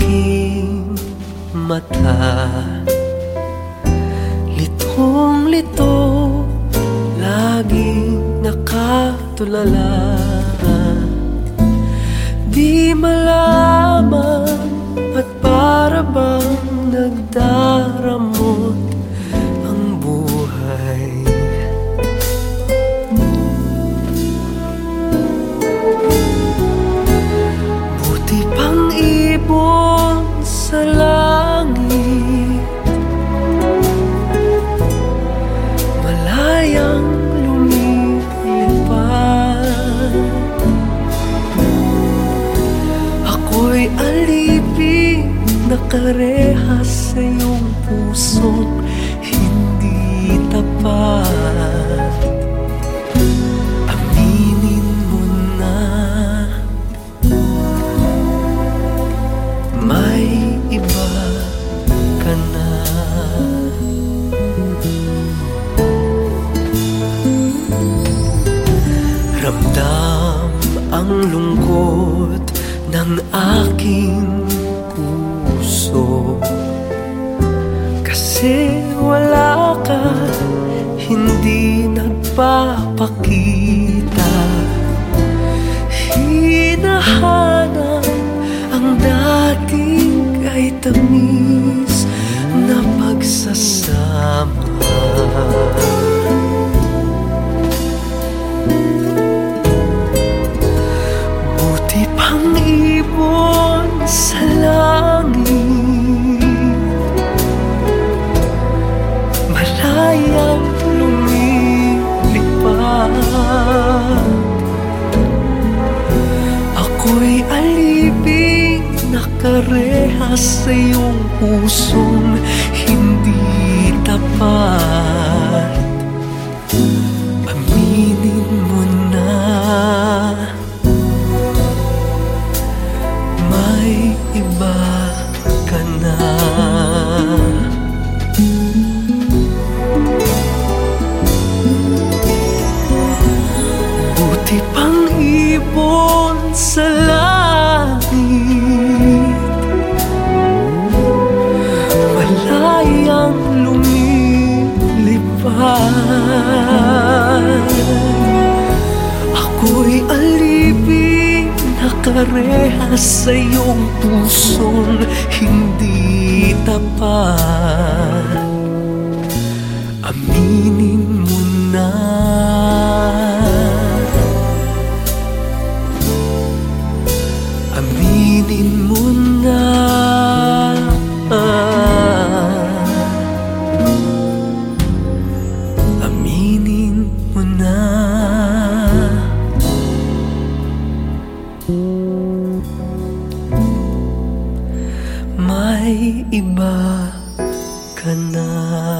aking mata. Litong-lito, laging nakatulala. Di malaman at para bang nagdaramot Nakarehas sa iyong pusong hindi tapat. Aminin mo na May iba ka na. Ramdam ang lungkot ng aking puso. Kasi wala ka, hindi nagpapakita. Hinahanap ang dating kay tamis na pagsasama nakarehas sa iyong pusong hindi tapat Nakarehas sa iyong pusong hindi tapat. Aminin ka na